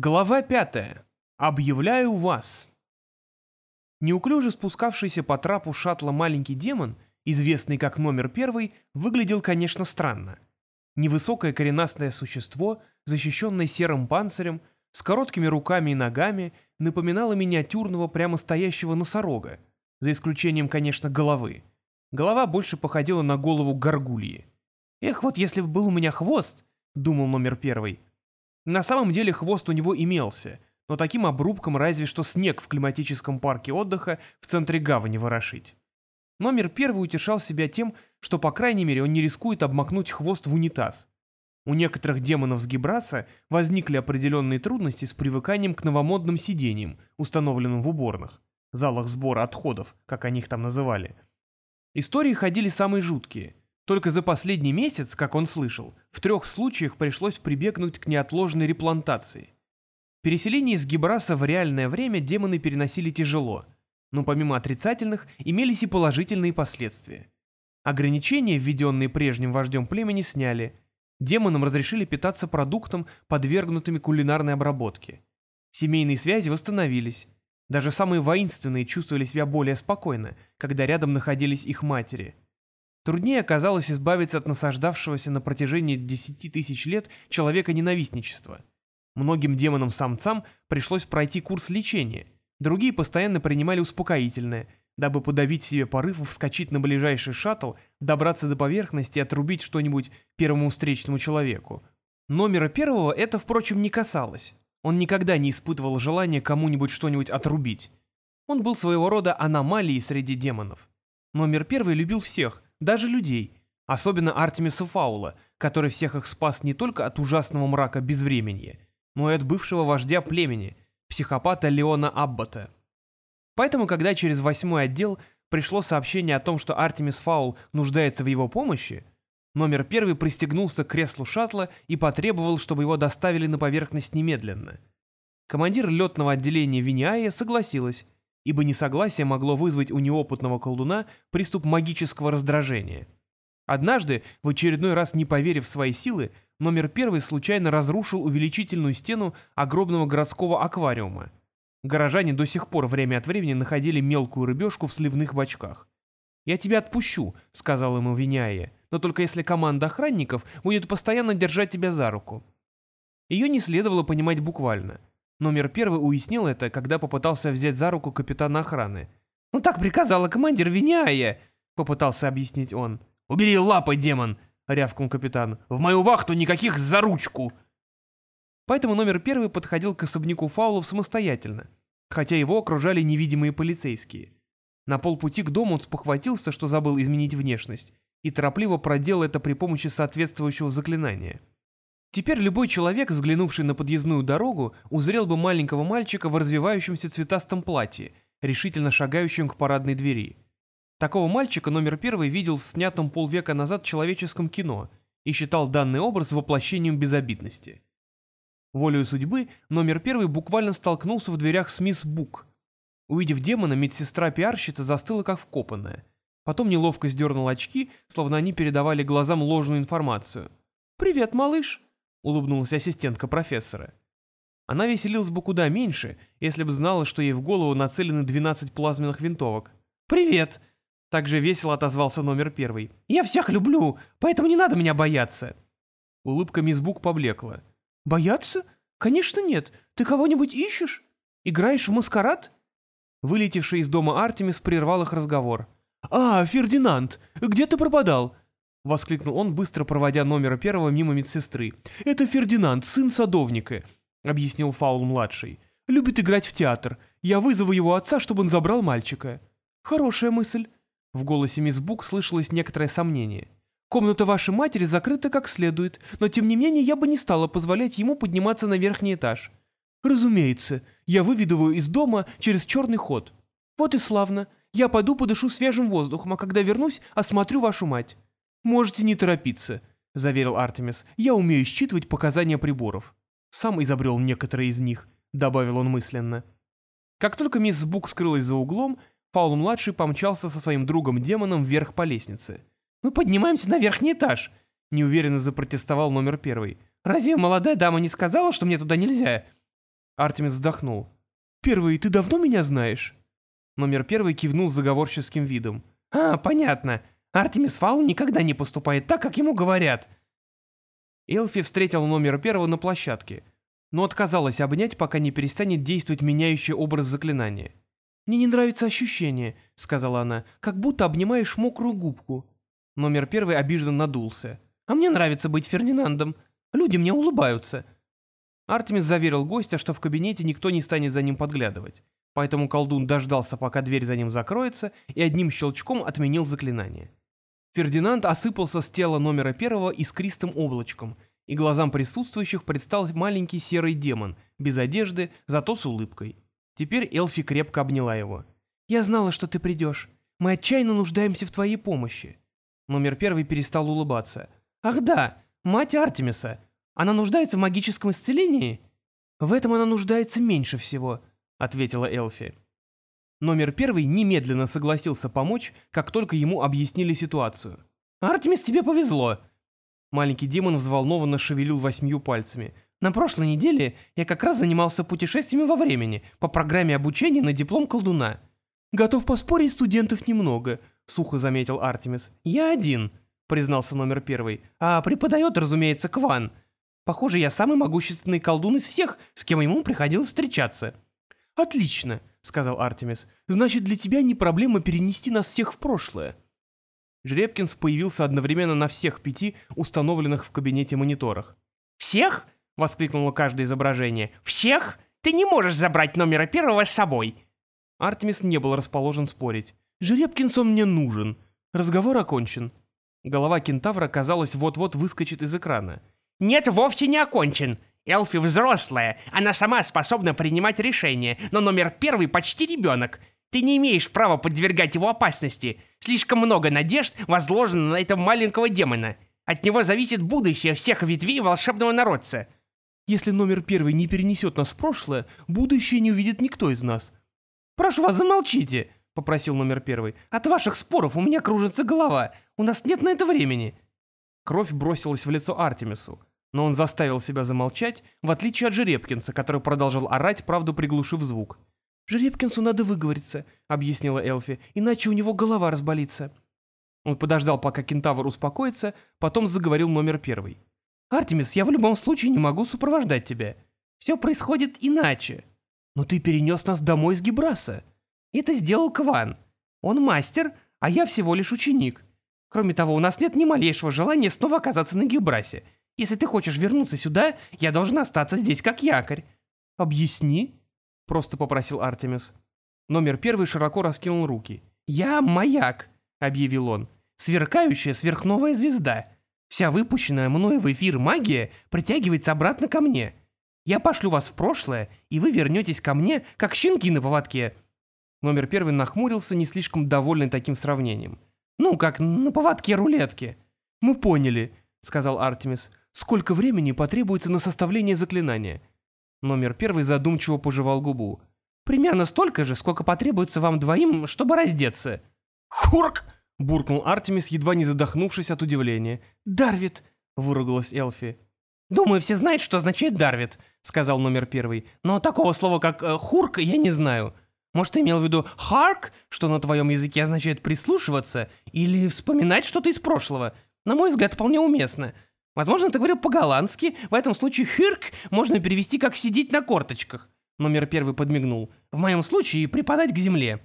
Глава пятая. Объявляю вас. Неуклюже спускавшийся по трапу шаттла маленький демон, известный как номер первый, выглядел, конечно, странно. Невысокое коренастое существо, защищенное серым панцирем, с короткими руками и ногами, напоминало миниатюрного прямо стоящего носорога, за исключением, конечно, головы. Голова больше походила на голову горгульи. «Эх, вот если бы был у меня хвост», — думал номер первый, — на самом деле хвост у него имелся, но таким обрубком разве что снег в климатическом парке отдыха в центре гавани ворошить. Номер первый утешал себя тем, что, по крайней мере, он не рискует обмакнуть хвост в унитаз. У некоторых демонов с Гибраса возникли определенные трудности с привыканием к новомодным сидениям, установленным в уборных, залах сбора отходов, как они их там называли. Истории ходили самые жуткие. Только за последний месяц, как он слышал, в трех случаях пришлось прибегнуть к неотложной реплантации. Переселение из Гибраса в реальное время демоны переносили тяжело, но помимо отрицательных имелись и положительные последствия. Ограничения, введенные прежним вождем племени, сняли. Демонам разрешили питаться продуктом, подвергнутыми кулинарной обработке. Семейные связи восстановились. Даже самые воинственные чувствовали себя более спокойно, когда рядом находились их матери – Труднее оказалось избавиться от насаждавшегося на протяжении десяти тысяч лет человека-ненавистничества. Многим демонам-самцам пришлось пройти курс лечения, другие постоянно принимали успокоительное, дабы подавить себе порыв вскочить на ближайший шаттл, добраться до поверхности и отрубить что-нибудь первому встречному человеку. Номера первого это, впрочем, не касалось. Он никогда не испытывал желания кому-нибудь что-нибудь отрубить. Он был своего рода аномалией среди демонов. Номер первый любил всех, даже людей, особенно Артемиса Фаула, который всех их спас не только от ужасного мрака безвременья, но и от бывшего вождя племени, психопата Леона Аббата. Поэтому, когда через восьмой отдел пришло сообщение о том, что Артемис Фаул нуждается в его помощи, номер первый пристегнулся к креслу шаттла и потребовал, чтобы его доставили на поверхность немедленно. Командир летного отделения Виниая согласилась, ибо несогласие могло вызвать у неопытного колдуна приступ магического раздражения. Однажды, в очередной раз не поверив в свои силы, номер первый случайно разрушил увеличительную стену огромного городского аквариума. Горожане до сих пор время от времени находили мелкую рыбешку в сливных бачках. «Я тебя отпущу», — сказал ему Виняя, «но только если команда охранников будет постоянно держать тебя за руку». Ее не следовало понимать буквально. Номер первый уяснил это, когда попытался взять за руку капитана охраны. «Ну так приказала командир Виняя», — попытался объяснить он. «Убери лапы, демон!» — рявкнул капитан. «В мою вахту никаких за ручку!» Поэтому номер первый подходил к особняку фаулов самостоятельно, хотя его окружали невидимые полицейские. На полпути к дому он спохватился, что забыл изменить внешность, и торопливо проделал это при помощи соответствующего заклинания — Теперь любой человек, взглянувший на подъездную дорогу, узрел бы маленького мальчика в развивающемся цветастом платье, решительно шагающем к парадной двери. Такого мальчика номер первый видел в снятом полвека назад человеческом кино и считал данный образ воплощением безобидности. Волею судьбы номер первый буквально столкнулся в дверях с мисс Бук. Увидев демона, медсестра-пиарщица застыла как вкопанная. Потом неловко сдернула очки, словно они передавали глазам ложную информацию. «Привет, малыш!» — улыбнулась ассистентка профессора. Она веселилась бы куда меньше, если бы знала, что ей в голову нацелены 12 плазменных винтовок. «Привет!» — также весело отозвался номер первый. «Я всех люблю, поэтому не надо меня бояться!» Улыбка мисс Бук поблекла. «Бояться? Конечно нет. Ты кого-нибудь ищешь? Играешь в маскарад?» Вылетевший из дома Артемис прервал их разговор. «А, Фердинанд, где ты пропадал? — воскликнул он, быстро проводя номера первого мимо медсестры. «Это Фердинанд, сын садовника», — объяснил Фаул-младший. «Любит играть в театр. Я вызову его отца, чтобы он забрал мальчика». «Хорошая мысль». В голосе мисс Бук слышалось некоторое сомнение. «Комната вашей матери закрыта как следует, но тем не менее я бы не стала позволять ему подниматься на верхний этаж». «Разумеется. Я выведу его из дома через черный ход». «Вот и славно. Я пойду подышу свежим воздухом, а когда вернусь, осмотрю вашу мать». «Можете не торопиться», — заверил Артемис. «Я умею считывать показания приборов». «Сам изобрел некоторые из них», — добавил он мысленно. Как только мисс Бук скрылась за углом, Фаул-младший помчался со своим другом-демоном вверх по лестнице. «Мы поднимаемся на верхний этаж», — неуверенно запротестовал номер первый. «Разве молодая дама не сказала, что мне туда нельзя?» Артемис вздохнул. «Первый, ты давно меня знаешь?» Номер первый кивнул заговорческим видом. «А, понятно. Артемис Фаул никогда не поступает так, как ему говорят». Элфи встретил номер первого на площадке, но отказалась обнять, пока не перестанет действовать меняющий образ заклинания. «Мне не нравится ощущение», — сказала она, — «как будто обнимаешь мокрую губку». Номер первый обиженно надулся. «А мне нравится быть Фердинандом. Люди мне улыбаются». Артемис заверил гостя, что в кабинете никто не станет за ним подглядывать. Поэтому колдун дождался, пока дверь за ним закроется, и одним щелчком отменил заклинание. Фердинанд осыпался с тела номера первого искристым облачком, и глазам присутствующих предстал маленький серый демон, без одежды, зато с улыбкой. Теперь Элфи крепко обняла его. «Я знала, что ты придешь. Мы отчаянно нуждаемся в твоей помощи». Номер первый перестал улыбаться. «Ах да, мать Артемиса. Она нуждается в магическом исцелении?» «В этом она нуждается меньше всего», — ответила Элфи. Номер первый немедленно согласился помочь, как только ему объяснили ситуацию. «Артемис, тебе повезло!» Маленький демон взволнованно шевелил восьмью пальцами. «На прошлой неделе я как раз занимался путешествиями во времени по программе обучения на диплом колдуна». «Готов поспорить, студентов немного», — сухо заметил Артемис. «Я один», — признался номер первый. «А преподает, разумеется, Кван. Похоже, я самый могущественный колдун из всех, с кем ему приходилось встречаться». «Отлично», — сказал Артемис. «Значит, для тебя не проблема перенести нас всех в прошлое». Жребкинс появился одновременно на всех пяти установленных в кабинете мониторах. «Всех?» — воскликнуло каждое изображение. «Всех? Ты не можешь забрать номера первого с собой!» Артемис не был расположен спорить. «Жеребкинс он мне нужен. Разговор окончен». Голова кентавра, казалось, вот-вот выскочит из экрана. «Нет, вовсе не окончен. Элфи взрослая, она сама способна принимать решения, но номер первый почти ребенок. Ты не имеешь права подвергать его опасности. Слишком много надежд возложено на этого маленького демона. От него зависит будущее всех ветвей волшебного народца. Если номер первый не перенесет нас в прошлое, будущее не увидит никто из нас. «Прошу вас, замолчите!» — попросил номер первый. «От ваших споров у меня кружится голова. У нас нет на это времени». Кровь бросилась в лицо Артемису. Но он заставил себя замолчать, в отличие от Жеребкинса, который продолжал орать, правду приглушив звук. «Жеребкинсу надо выговориться», — объяснила Элфи, «иначе у него голова разболится». Он подождал, пока кентавр успокоится, потом заговорил номер первый. «Артемис, я в любом случае не могу сопровождать тебя. Все происходит иначе. Но ты перенес нас домой с Гибраса». «Это сделал Кван. Он мастер, а я всего лишь ученик. Кроме того, у нас нет ни малейшего желания снова оказаться на Гибрасе. Если ты хочешь вернуться сюда, я должен остаться здесь как якорь». «Объясни», — просто попросил Артемис. Номер первый широко раскинул руки. «Я маяк», — объявил он. «Сверкающая сверхновая звезда. Вся выпущенная мною в эфир магия притягивается обратно ко мне. Я пошлю вас в прошлое, и вы вернетесь ко мне, как щенки на поводке». Номер первый нахмурился, не слишком довольный таким сравнением. «Ну, как на поводке рулетки». «Мы поняли», — сказал Артемис. Сколько времени потребуется на составление заклинания? Номер первый задумчиво пожевал губу. Примерно столько же, сколько потребуется вам двоим, чтобы раздеться. Хурк! буркнул Артемис, едва не задохнувшись от удивления. Дарвит! выругалась Элфи. «Думаю, все знают, что означает «дарвит», — сказал номер первый. «Но такого слова, как э, «хурк», я не знаю. Может, ты имел в виду «харк», что на твоем языке означает «прислушиваться», или «вспоминать что-то из прошлого»? На мой взгляд, вполне уместно. Возможно, ты говорил по-голландски, в этом случае «хюрк» можно перевести как «сидеть на корточках». Номер первый подмигнул. В моем случае «припадать к земле».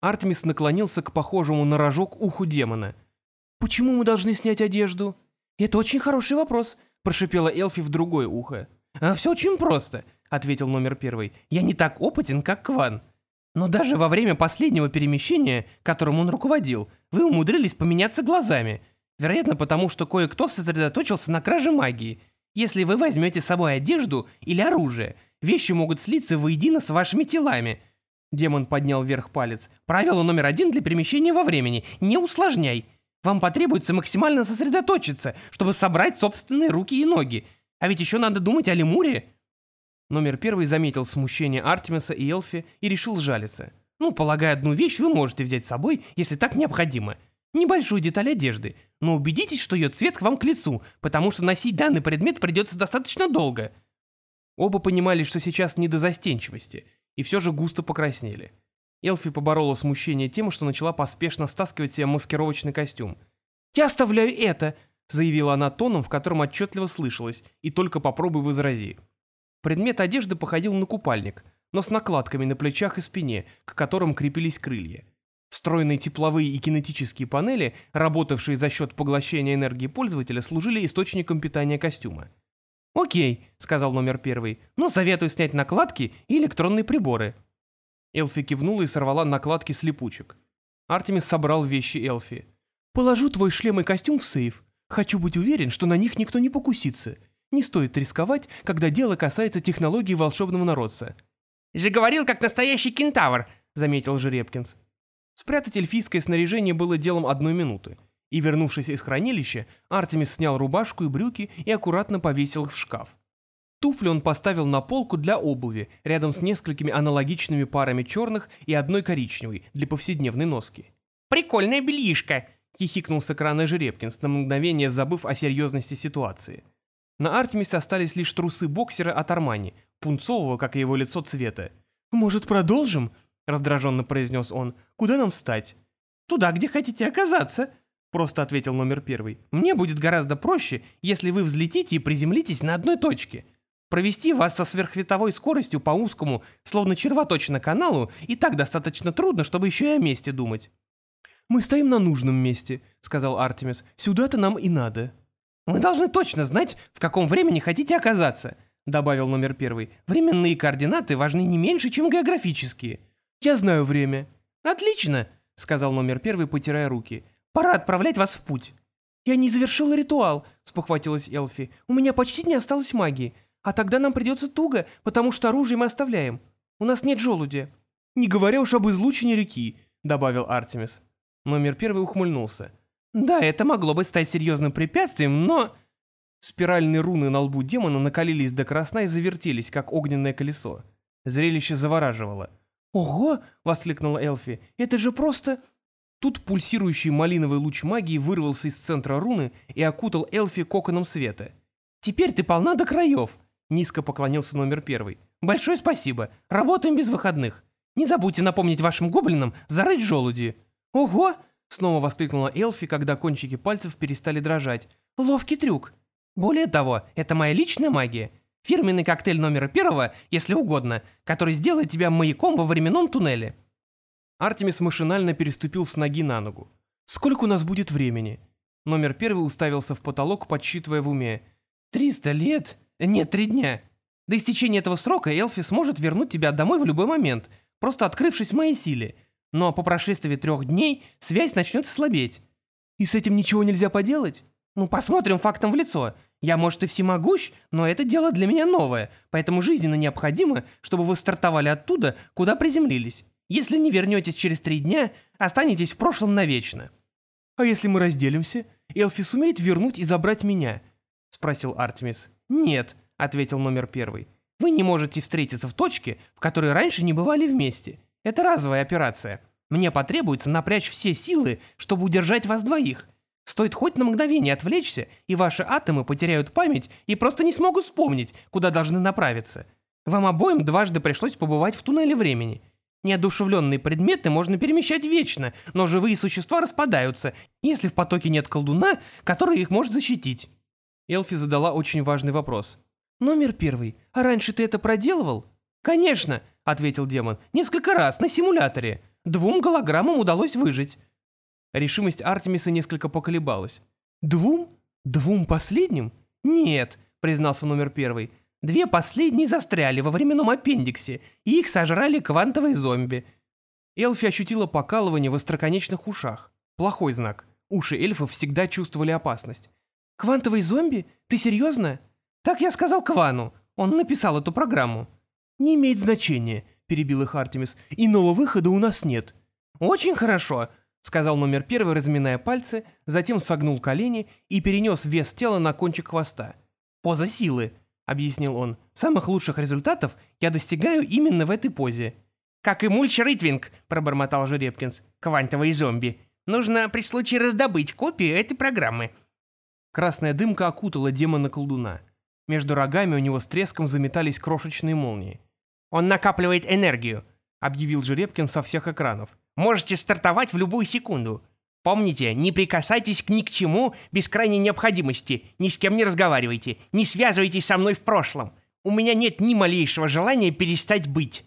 Артемис наклонился к похожему на рожок уху демона. «Почему мы должны снять одежду?» «Это очень хороший вопрос», — прошипела Элфи в другое ухо. «А все очень просто», — ответил номер первый. «Я не так опытен, как Кван. Но даже во время последнего перемещения, которым он руководил, вы умудрились поменяться глазами. Вероятно, потому что кое-кто сосредоточился на краже магии. Если вы возьмете с собой одежду или оружие, вещи могут слиться воедино с вашими телами. Демон поднял вверх палец. Правило номер один для перемещения во времени. Не усложняй. Вам потребуется максимально сосредоточиться, чтобы собрать собственные руки и ноги. А ведь еще надо думать о лемуре. Номер первый заметил смущение Артемиса и Элфи и решил жалиться. Ну, полагаю, одну вещь вы можете взять с собой, если так необходимо. Небольшую деталь одежды, но убедитесь, что ее цвет к вам к лицу, потому что носить данный предмет придется достаточно долго. Оба понимали, что сейчас не до застенчивости, и все же густо покраснели. Элфи поборола смущение тем, что начала поспешно стаскивать себе маскировочный костюм. «Я оставляю это!» — заявила она тоном, в котором отчетливо слышалось, и только попробуй возрази. Предмет одежды походил на купальник, но с накладками на плечах и спине, к которым крепились крылья. Встроенные тепловые и кинетические панели, работавшие за счет поглощения энергии пользователя, служили источником питания костюма. «Окей», — сказал номер первый, — «но советую снять накладки и электронные приборы». Элфи кивнула и сорвала накладки с липучек. Артемис собрал вещи Элфи. «Положу твой шлем и костюм в сейф. Хочу быть уверен, что на них никто не покусится. Не стоит рисковать, когда дело касается технологии волшебного народца». «Же говорил, как настоящий кентавр», — заметил Жеребкинс. Спрятать эльфийское снаряжение было делом одной минуты и, вернувшись из хранилища, Артемис снял рубашку и брюки и аккуратно повесил их в шкаф. Туфли он поставил на полку для обуви, рядом с несколькими аналогичными парами черных и одной коричневой для повседневной носки. «Прикольная бельишка!» — хихикнул с экрана Жеребкинс, на мгновение забыв о серьезности ситуации. На Артемисе остались лишь трусы боксера от Армани, пунцового, как и его лицо, цвета. «Может, продолжим?» — раздраженно произнес он. «Куда нам встать?» «Туда, где хотите оказаться», просто ответил номер первый. «Мне будет гораздо проще, если вы взлетите и приземлитесь на одной точке. Провести вас со сверхсветовой скоростью по узкому, словно червоточина каналу, и так достаточно трудно, чтобы еще и о месте думать». «Мы стоим на нужном месте», — сказал Артемис. «Сюда-то нам и надо». «Вы должны точно знать, в каком времени хотите оказаться», — добавил номер первый. «Временные координаты важны не меньше, чем географические». «Я знаю время». «Отлично», — сказал номер первый, потирая руки. Пора отправлять вас в путь». «Я не завершила ритуал», — спохватилась Элфи. «У меня почти не осталось магии. А тогда нам придется туго, потому что оружие мы оставляем. У нас нет желудя». «Не говоря уж об излучине реки», — добавил Артемис. Номер первый ухмыльнулся. «Да, это могло бы стать серьезным препятствием, но...» Спиральные руны на лбу демона накалились до красна и завертелись, как огненное колесо. Зрелище завораживало. «Ого!» — воскликнула Элфи. «Это же просто...» Тут пульсирующий малиновый луч магии вырвался из центра руны и окутал Элфи коконом света. «Теперь ты полна до краев!» — низко поклонился номер первый. «Большое спасибо. Работаем без выходных. Не забудьте напомнить вашим гоблинам зарыть желуди». «Ого!» — снова воскликнула Элфи, когда кончики пальцев перестали дрожать. «Ловкий трюк!» «Более того, это моя личная магия. Фирменный коктейль номера первого, если угодно, который сделает тебя маяком во временном туннеле». Артемис машинально переступил с ноги на ногу. «Сколько у нас будет времени?» Номер первый уставился в потолок, подсчитывая в уме. «Триста лет? Нет, три дня. До истечения этого срока Элфи сможет вернуть тебя домой в любой момент, просто открывшись в моей силе. Но по прошествии трех дней связь начнет слабеть». «И с этим ничего нельзя поделать?» «Ну, посмотрим фактом в лицо. Я, может, и всемогущ, но это дело для меня новое, поэтому жизненно необходимо, чтобы вы стартовали оттуда, куда приземлились. Если не вернетесь через три дня, останетесь в прошлом навечно». «А если мы разделимся? Элфи сумеет вернуть и забрать меня?» — спросил Артемис. «Нет», — ответил номер первый. «Вы не можете встретиться в точке, в которой раньше не бывали вместе. Это разовая операция. Мне потребуется напрячь все силы, чтобы удержать вас двоих. Стоит хоть на мгновение отвлечься, и ваши атомы потеряют память и просто не смогут вспомнить, куда должны направиться. Вам обоим дважды пришлось побывать в туннеле времени. Неодушевленные предметы можно перемещать вечно, но живые существа распадаются, если в потоке нет колдуна, который их может защитить. Элфи задала очень важный вопрос. «Номер первый. А раньше ты это проделывал?» «Конечно», — ответил демон. «Несколько раз, на симуляторе. Двум голограммам удалось выжить». Решимость Артемиса несколько поколебалась. «Двум? Двум последним?» «Нет», — признался номер первый. Две последние застряли во временном аппендиксе, и их сожрали квантовые зомби. Элфи ощутила покалывание в остроконечных ушах. Плохой знак. Уши эльфов всегда чувствовали опасность. «Квантовые зомби? Ты серьезно?» «Так я сказал Квану. Он написал эту программу». «Не имеет значения», — перебил их Артемис. «Иного выхода у нас нет». «Очень хорошо», — сказал номер первый, разминая пальцы, затем согнул колени и перенес вес тела на кончик хвоста. «Поза силы», — объяснил он. «Самых лучших результатов я достигаю именно в этой позе». «Как и мульч Ритвинг», — пробормотал Жеребкинс. «Квантовые зомби. Нужно при случае раздобыть копию этой программы». Красная дымка окутала демона-колдуна. Между рогами у него с треском заметались крошечные молнии. «Он накапливает энергию», — объявил Жеребкин со всех экранов. «Можете стартовать в любую секунду. Помните, не прикасайтесь к ни к чему без крайней необходимости, ни с кем не разговаривайте, не связывайтесь со мной в прошлом. У меня нет ни малейшего желания перестать быть».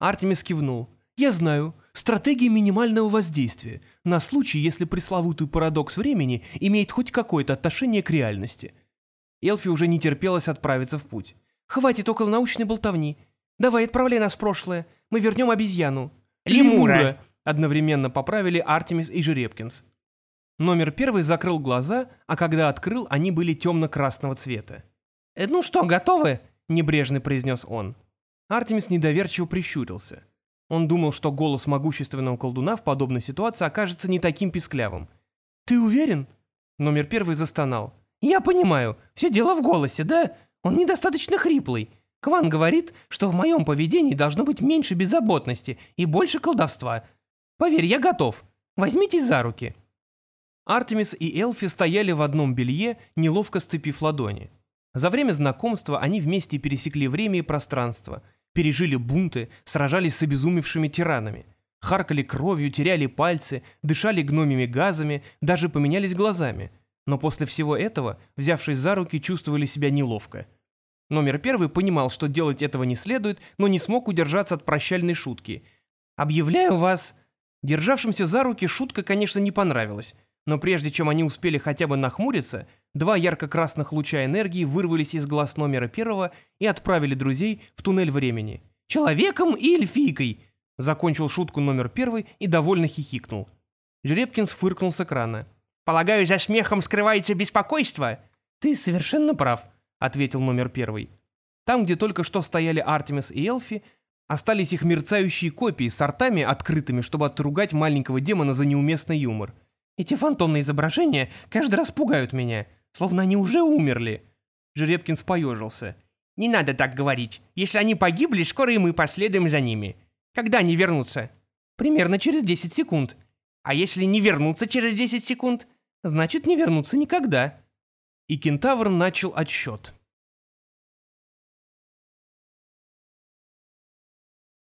Артемис кивнул. «Я знаю. Стратегия минимального воздействия. На случай, если пресловутый парадокс времени имеет хоть какое-то отношение к реальности». Элфи уже не терпелось отправиться в путь. «Хватит около научной болтовни. Давай, отправляй нас в прошлое. Мы вернем обезьяну». «Лемура!» Одновременно поправили Артемис и Жеребкинс. Номер первый закрыл глаза, а когда открыл, они были темно-красного цвета. «Э, «Ну что, готовы?» — небрежно произнес он. Артемис недоверчиво прищурился. Он думал, что голос могущественного колдуна в подобной ситуации окажется не таким писклявым. «Ты уверен?» Номер первый застонал. «Я понимаю, все дело в голосе, да? Он недостаточно хриплый. Кван говорит, что в моем поведении должно быть меньше беззаботности и больше колдовства. Поверь, я готов. Возьмитесь за руки». Артемис и Элфи стояли в одном белье, неловко сцепив ладони. За время знакомства они вместе пересекли время и пространство, пережили бунты, сражались с обезумевшими тиранами, харкали кровью, теряли пальцы, дышали гномими газами, даже поменялись глазами. Но после всего этого, взявшись за руки, чувствовали себя неловко. Номер первый понимал, что делать этого не следует, но не смог удержаться от прощальной шутки. «Объявляю вас...» Державшимся за руки шутка, конечно, не понравилась, но прежде чем они успели хотя бы нахмуриться, два ярко-красных луча энергии вырвались из глаз номера первого и отправили друзей в туннель времени. «Человеком и эльфийкой!» Закончил шутку номер первый и довольно хихикнул. Жеребкинс фыркнул с экрана. «Полагаю, за смехом скрывается беспокойство?» «Ты совершенно прав», — ответил номер первый. Там, где только что стояли Артемис и Элфи, остались их мерцающие копии с ртами открытыми, чтобы отругать маленького демона за неуместный юмор. Эти фантомные изображения каждый раз пугают меня, словно они уже умерли. Жеребкин поежился. «Не надо так говорить. Если они погибли, скоро и мы последуем за ними. Когда они вернутся?» «Примерно через 10 секунд». «А если не вернутся через 10 секунд?» «Значит, не вернутся никогда». И кентавр начал отсчет.